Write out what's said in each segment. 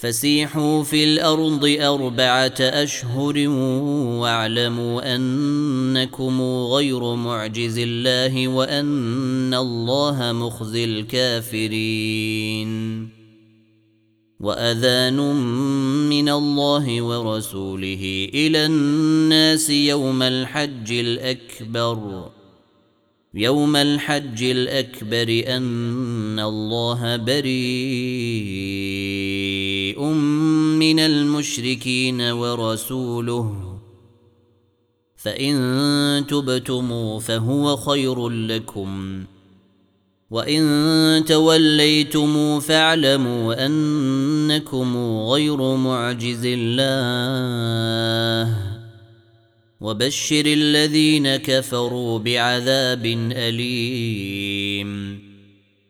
فسيحوا في الأرض أربعة أشهر واعلموا أنكم غير معجز الله وأن الله مخزي الكافرين. وأذان من الله ورسوله إلى الناس يوم الحج الأكبر. يوم الحج الأكبر أن الله بريء من المشركين ورسوله فإن تبتم فهو خير لكم وإن توليتم فاعلموا أنكم غير معجز الله وبشر الذين كفروا بعذاب أليم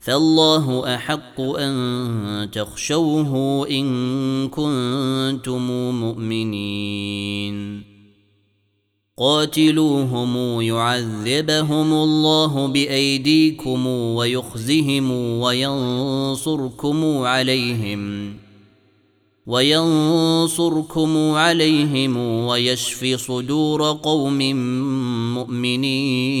فالله أحق أن تخشوه إن كنتم مؤمنين. قاتلوهم يعذبهم الله بأيديكم ويخزهم وينصركم عليهم وينصركم عليهم ويشفي صدور قوم مؤمنين.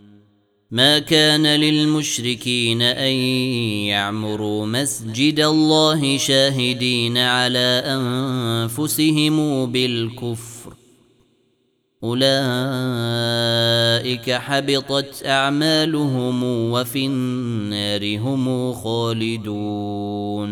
ما كان للمشركين أن يعمروا مسجد الله شاهدين على أنفسهم بالكفر. أولئك حبطت أعمالهم وفي النار هم خالدون.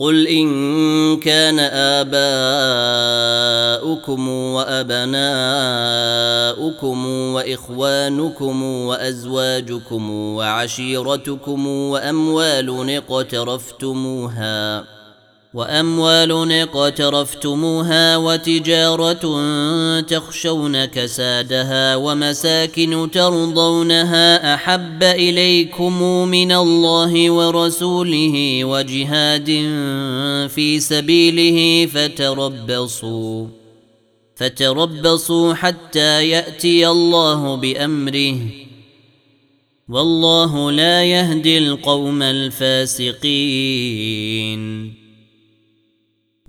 قل ان كان اباؤكم وابناؤكم واخوانكم وازواجكم وعشيرتكم واموال اقترفتموها وأموال اقترفتموها وتجارة تخشون كسادها ومساكن ترضونها أحب إليكم من الله ورسوله وجهاد في سبيله فتربصوا فتربصوا حتى يأتي الله بأمره والله لا يهدي القوم الفاسقين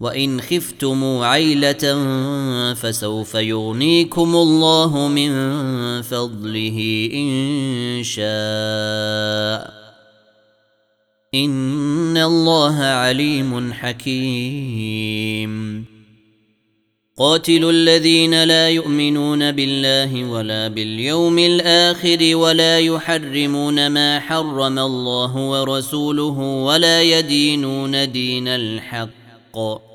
وإن خفتم عيلة فسوف يغنيكم الله من فضله إن شاء. إن الله عليم حكيم. قاتلوا الذين لا يؤمنون بالله ولا باليوم الآخر ولا يحرمون ما حرم الله ورسوله ولا يدينون دين الحق.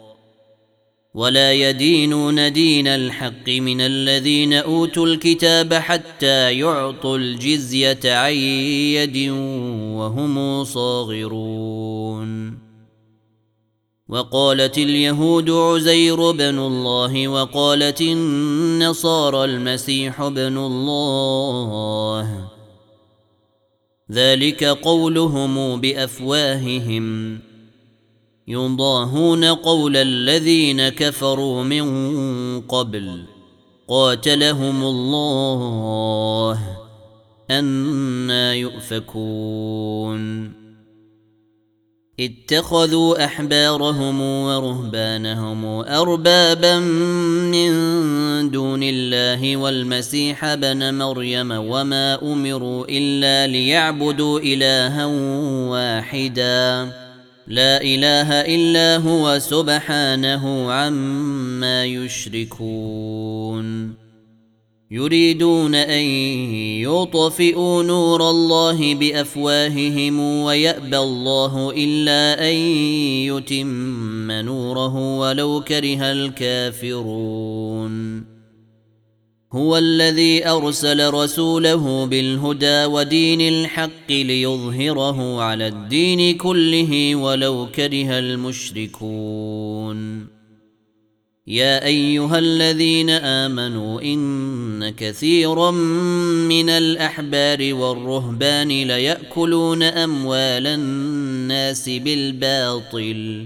ولا يدينون دين الحق من الذين أوتوا الكتاب حتى يعطوا الجزية عن يد وهم صاغرون. وقالت اليهود عزير بن الله وقالت النصارى المسيح بن الله. ذلك قولهم بأفواههم. يضاهون قول الذين كفروا من قبل. قاتلهم الله أنا يؤفكون. اتخذوا أحبارهم ورهبانهم أربابا من دون الله والمسيح بن مريم وما أمروا إلا ليعبدوا إلها واحداً. لا إله إلا هو سبحانه عما يشركون. يريدون أن يطفئوا نور الله بأفواههم ويأبى الله إلا أن يتم نوره ولو كره الكافرون. هو الذي أرسل رسوله بالهدى ودين الحق ليظهره على الدين كله ولو كره المشركون. يا أيها الذين آمنوا إن كثيرا من الأحبار والرهبان ليأكلون أموال الناس بالباطل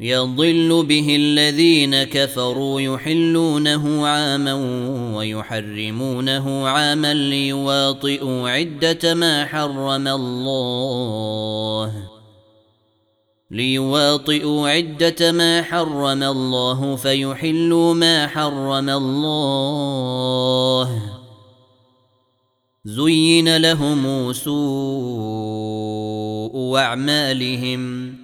يضل به الذين كفروا يحلونه عاما ويحرمونه عاما ليواطئوا عدة ما حرم الله. ليواطئوا عدة ما حرم الله فيحلوا ما حرم الله. زين لهم سوء أعمالهم.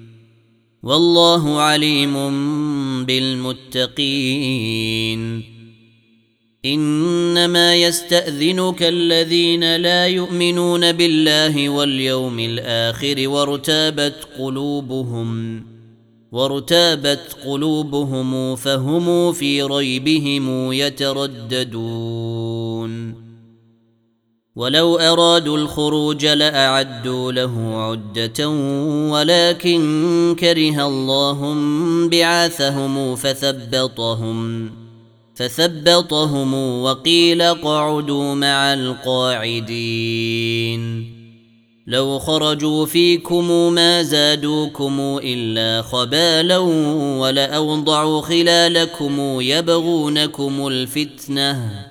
والله عليم بالمتقين. إنما يستأذنك الذين لا يؤمنون بالله واليوم الآخر وارتابت قلوبهم وارتابت قلوبهم فهم في ريبهم يترددون. ولو أرادوا الخروج لأعدوا له عدة ولكن كره الله بعاثهم فثبطهم فثبطهم وقيل اقعدوا مع القاعدين. لو خرجوا فيكم ما زادوكم إلا خبالا ولأوضعوا خلالكم يبغونكم الفتنة.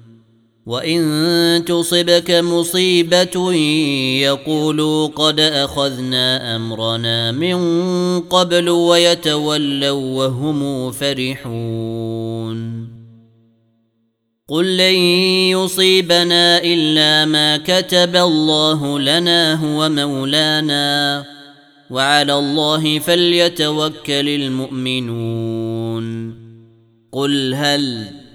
وان تصبك مصيبه يقولوا قد اخذنا امرنا من قبل ويتولوا وهم فرحون قل لن يصيبنا الا ما كتب الله لنا هو مولانا وعلى الله فليتوكل المؤمنون قل هل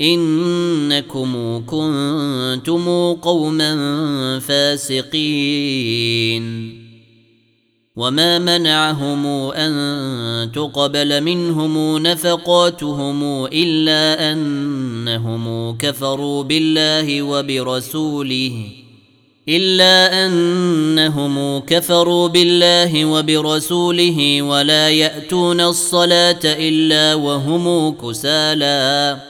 إنكم كنتم قوما فاسقين. وما منعهم أن تقبل منهم نفقاتهم إلا أنهم كفروا بالله وبرسوله إلا أنهم كفروا بالله وبرسوله ولا يأتون الصلاة إلا وهم كسالى.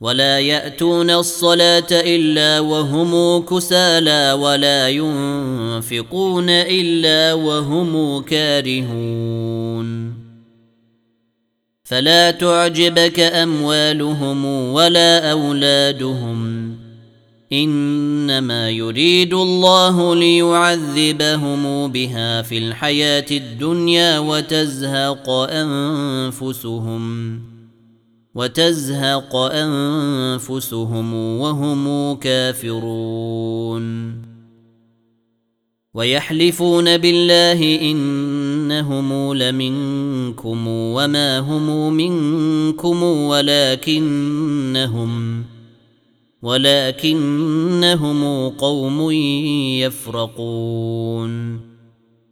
ولا يأتون الصلاة إلا وهم كسالى ولا ينفقون إلا وهم كارهون. فلا تعجبك أموالهم ولا أولادهم. إنما يريد الله ليعذبهم بها في الحياة الدنيا وتزهق أنفسهم. وتزهق أنفسهم وهم كافرون. ويحلفون بالله إنهم لمنكم وما هم منكم ولكنهم ولكنهم قوم يفرقون.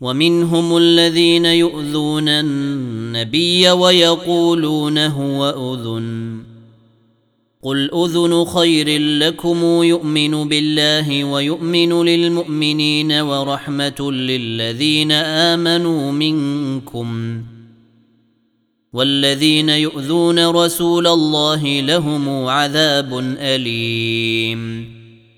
ومنهم الذين يؤذون النبي ويقولون هو أذن. قل أذن خير لكم يؤمن بالله ويؤمن للمؤمنين ورحمة للذين آمنوا منكم. والذين يؤذون رسول الله لهم عذاب أليم.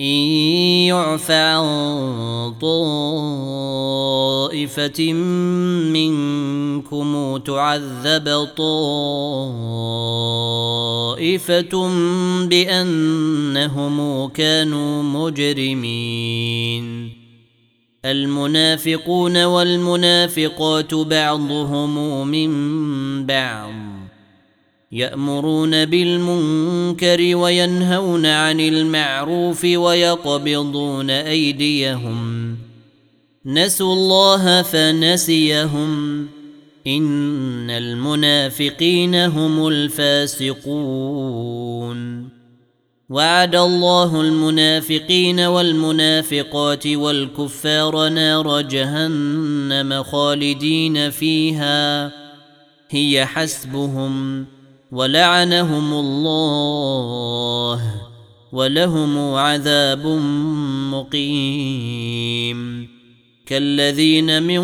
إن يعف عن طائفة منكم تعذب طائفة بأنهم كانوا مجرمين. المنافقون والمنافقات بعضهم من بعض. يأمرون بالمنكر وينهون عن المعروف ويقبضون أيديهم. نسوا الله فنسيهم. إن المنافقين هم الفاسقون. وعد الله المنافقين والمنافقات والكفار نار جهنم خالدين فيها. هي حسبهم. ولعنهم الله ولهم عذاب مقيم. كالذين من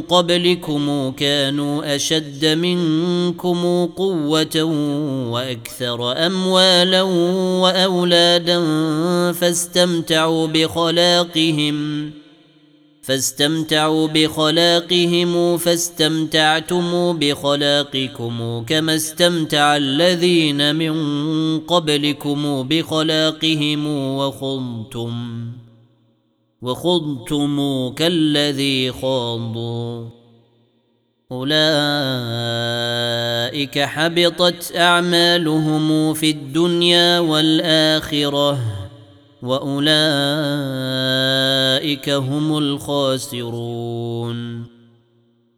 قبلكم كانوا أشد منكم قوة وأكثر أموالا وأولادا فاستمتعوا بخلاقهم فاستمتعوا بخلاقهم فاستمتعتم بخلاقكم كما استمتع الذين من قبلكم بخلاقهم وخضتم وخضتم كالذي خاضوا. أولئك حبطت أعمالهم في الدنيا والآخرة. وأولئك هم الخاسرون.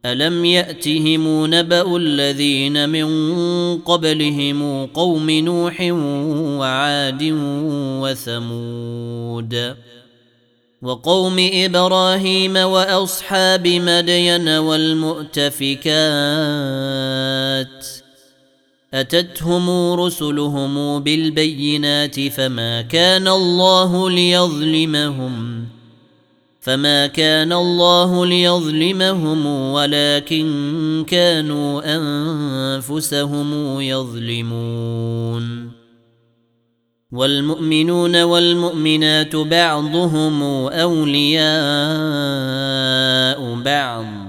ألم يأتهم نبأ الذين من قبلهم قوم نوح وعاد وثمود وقوم إبراهيم وأصحاب مدين والمؤتفكات أتتهم رسلهم بالبينات فما كان الله ليظلمهم فما كان الله ليظلمهم ولكن كانوا أنفسهم يظلمون. والمؤمنون والمؤمنات بعضهم أولياء بعض.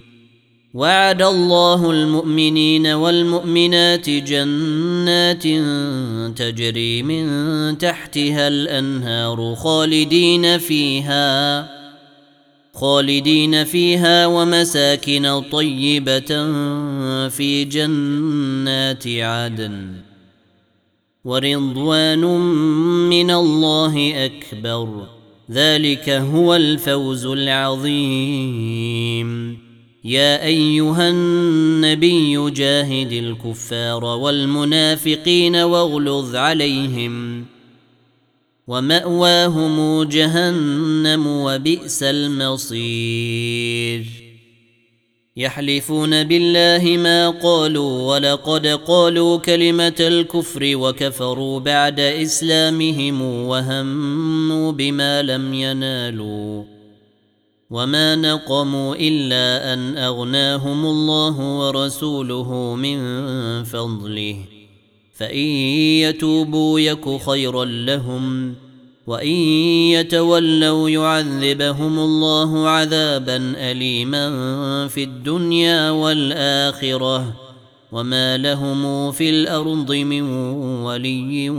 وعد الله المؤمنين والمؤمنات جنات تجري من تحتها الأنهار خالدين فيها خالدين فيها ومساكن طيبة في جنات عدن. ورضوان من الله أكبر. ذلك هو الفوز العظيم. يا أيها النبي جاهد الكفار والمنافقين واغلظ عليهم ومأواهم جهنم وبئس المصير. يحلفون بالله ما قالوا ولقد قالوا كلمة الكفر وكفروا بعد إسلامهم وهموا بما لم ينالوا. وما نقموا الا ان اغناهم الله ورسوله من فضله فان يتوبوا يك خيرا لهم وان يتولوا يعذبهم الله عذابا اليما في الدنيا والاخره وما لهم في الأرض من ولي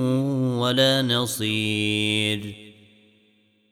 ولا نصير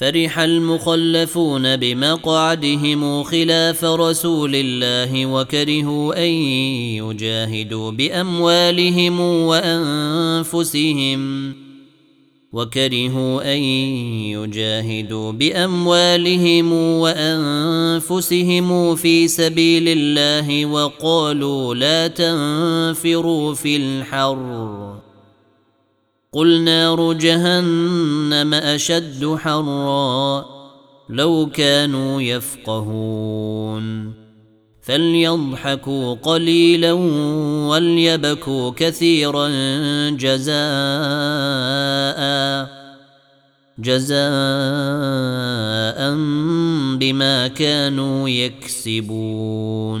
فرح المخلفون بمقعدهم خلاف رسول الله وكرهوا أن يجاهدوا بأموالهم وأنفسهم وكرهوا أن يجاهدوا بأموالهم وأنفسهم في سبيل الله وقالوا لا تنفروا في الحر قل نار جهنم أشد حرا لو كانوا يفقهون. فليضحكوا قليلا وليبكوا كثيرا جزاء جزاء بما كانوا يكسبون.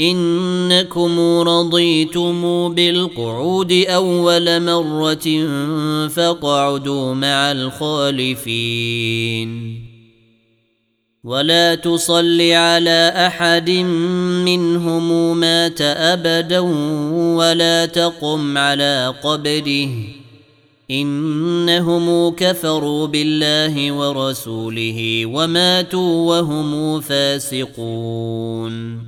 إنكم رضيتم بالقعود أول مرة فاقعدوا مع الخالفين. ولا تصل على أحد منهم مات أبدا ولا تقم على قبره. إنهم كفروا بالله ورسوله وماتوا وهم فاسقون.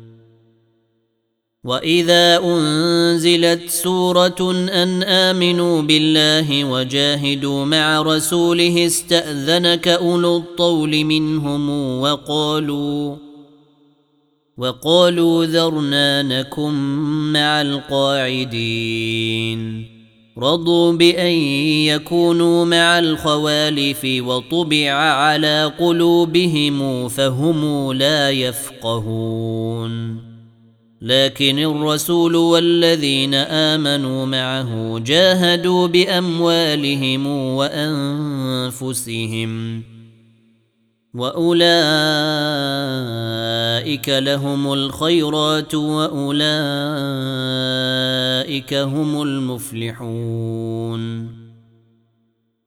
واذا انزلت سوره ان امنوا بالله وجاهدوا مع رسوله استاذنك اولو الطول منهم وقالوا وقالوا ذرنا نكن مع القاعدين رضوا بان يكونوا مع الخوالف وطبع على قلوبهم فهم لا يفقهون لكن الرسول والذين آمنوا معه جاهدوا بأموالهم وأنفسهم وأولئك لهم الخيرات وأولئك هم المفلحون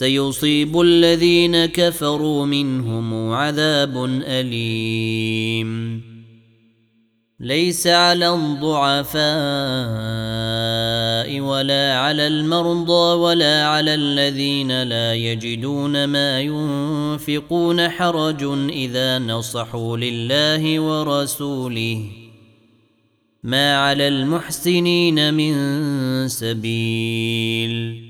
سيصيب الذين كفروا منهم عذاب أليم. ليس على الضعفاء ولا على المرضى ولا على الذين لا يجدون ما ينفقون حرج إذا نصحوا لله ورسوله. ما على المحسنين من سبيل.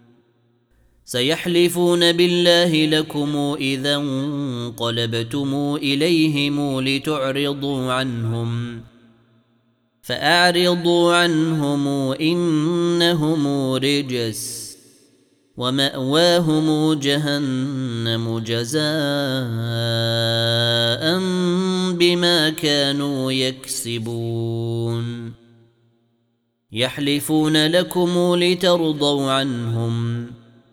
سيحلفون بالله لكم إذا انقلبتم إليهم لتعرضوا عنهم فأعرضوا عنهم إنهم رجس ومأواهم جهنم جزاء بما كانوا يكسبون يحلفون لكم لترضوا عنهم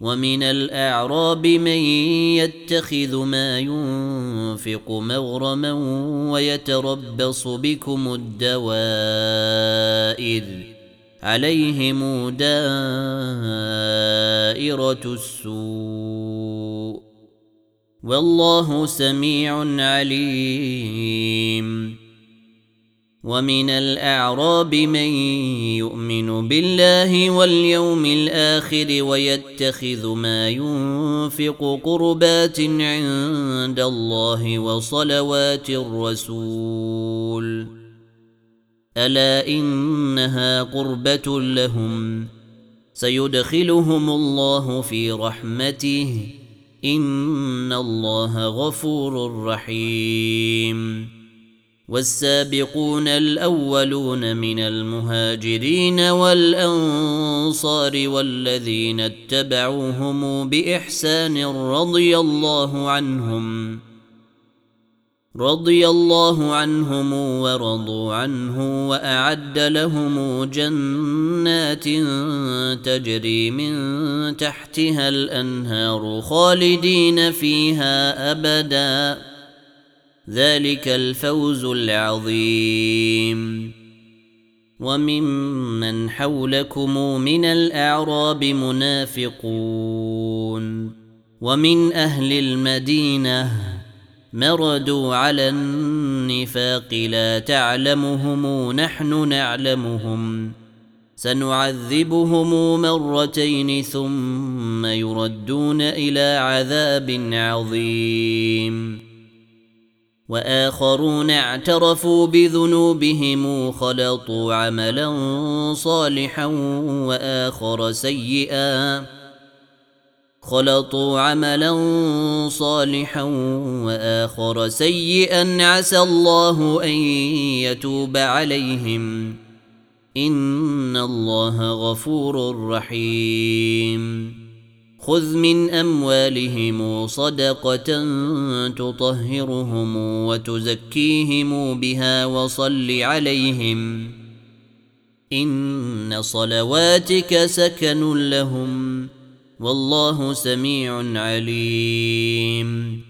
ومن الأعراب من يتخذ ما ينفق مغرما ويتربص بكم الدوائر عليهم دائرة السوء والله سميع عليم ومن الأعراب من يؤمن بالله واليوم الآخر ويتخذ ما ينفق قربات عند الله وصلوات الرسول. ألا إنها قربة لهم؟ سيدخلهم الله في رحمته. إن الله غفور رحيم. والسابقون الأولون من المهاجرين والأنصار والذين اتبعوهم بإحسان رضي الله عنهم رضي الله عنهم ورضوا عنه وأعد لهم جنات تجري من تحتها الأنهار خالدين فيها ابدا. ذلك الفوز العظيم. وممن حولكم من الأعراب منافقون. ومن أهل المدينة مردوا على النفاق لا تعلمهم نحن نعلمهم. سنعذبهم مرتين ثم يردون إلى عذاب عظيم. وآخرون اعترفوا بذنوبهم خلطوا عملا صالحا وآخر سيئا خلطوا عملا صالحا وآخر سيئا عسى الله أن يتوب عليهم إن الله غفور رحيم خذ من اموالهم صدقه تطهرهم وتزكيهم بها وصل عليهم ان صلواتك سكن لهم والله سميع عليم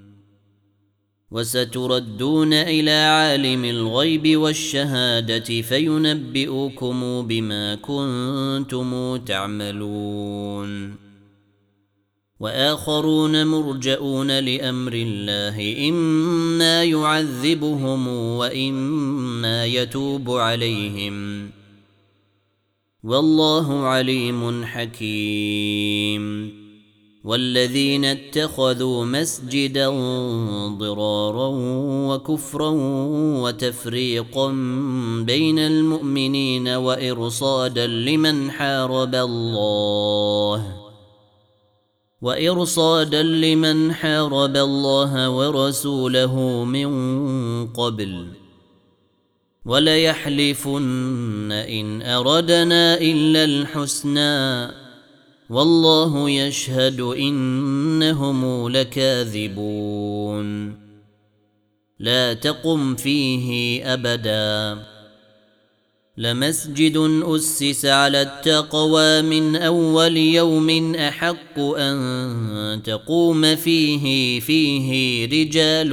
وستردون إلى عالم الغيب والشهادة فينبئكم بما كنتم تعملون. وآخرون مرجئون لأمر الله إما يعذبهم وإما يتوب عليهم. والله عليم حكيم. والذين اتخذوا مسجدا ضرارا وكفرا وتفريقا بين المؤمنين وإرصادا لمن حارب الله وإرصادا لمن حارب الله ورسوله من قبل وليحلفن إن أردنا إلا الحسنى والله يشهد إنهم لكاذبون. لا تقم فيه أبدا. لمسجد أسس على التقوى من أول يوم أحق أن تقوم فيه فيه رجال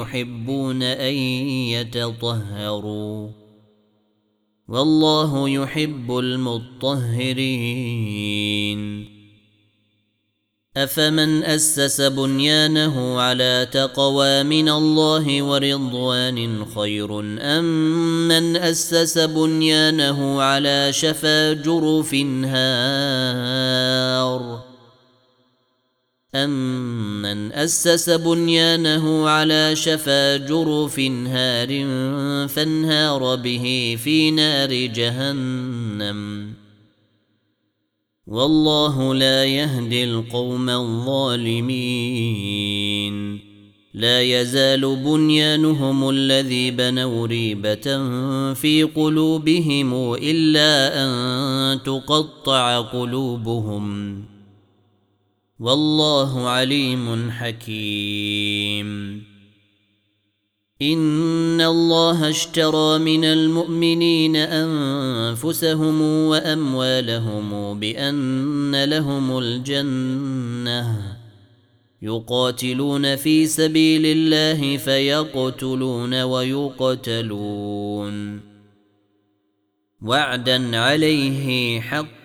يحبون أن يتطهروا. والله يحب المطهرين. أفمن أسس بنيانه على تقوى من الله ورضوان خير أم من أسس بنيانه على شفا جرف هار؟ أمن أسس بنيانه على شفا جرف هار فانهار به في نار جهنم والله لا يهدي القوم الظالمين لا يزال بنيانهم الذي بنوا ريبة في قلوبهم إلا أن تقطع قلوبهم والله عليم حكيم. إن الله اشترى من المؤمنين أنفسهم وأموالهم بأن لهم الجنة. يقاتلون في سبيل الله فيقتلون ويقتلون. وعدا عليه حق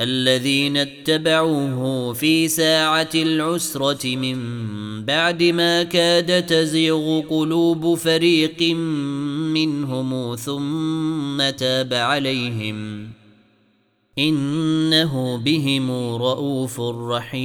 الذين اتبعوه في ساعة العسرة من بعد ما كاد تزيغ قلوب فريق منهم ثم تاب عليهم. إنه بهم رؤوف رحيم.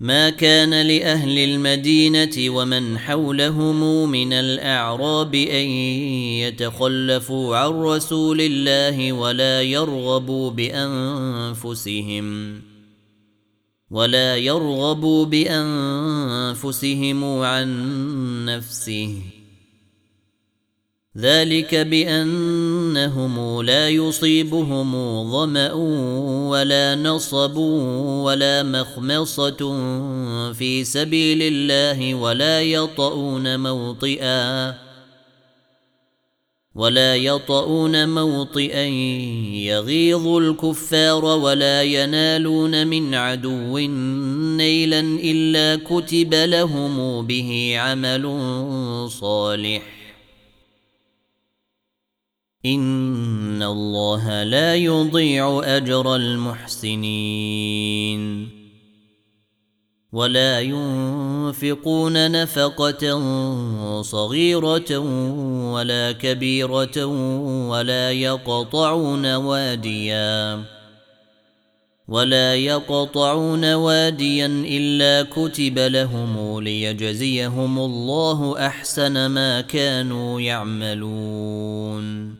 ما كان لأهل المدينة ومن حولهم من الأعراب أن يتخلفوا عن رسول الله ولا يرغبوا بأنفسهم ولا يرغبوا بأنفسهم عن نفسه. ذلك بأنهم لا يصيبهم ظمأ ولا نصب ولا مخمصة في سبيل الله ولا يطؤون موطئا ولا يطؤون موطئا يغيظ الكفار ولا ينالون من عدو نيلا إلا كتب لهم به عمل صالح. ان الله لا يضيع اجر المحسنين. ولا ينفقون نفقه صغيره ولا كبيره ولا يقطعون واديا. ولا يقطعون واديا الا كتب لهم ليجزيهم الله احسن ما كانوا يعملون.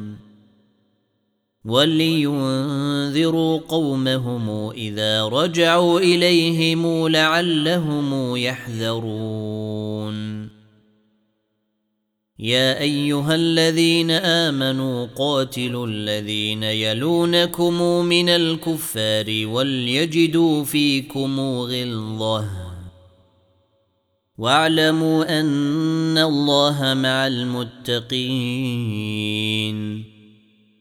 ولينذروا قومهم إذا رجعوا إليهم لعلهم يحذرون. يا أيها الذين آمنوا قاتلوا الذين يلونكم من الكفار وليجدوا فيكم غلظة. واعلموا أن الله مع المتقين.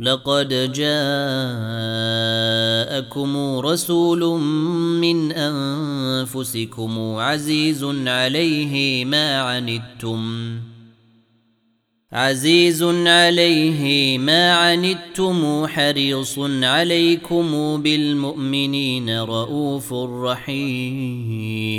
لقد جاءكم رسول من أنفسكم عزيز عليه ما عنتم. عزيز عليه ما عنتم حريص عليكم بالمؤمنين رؤوف رحيم.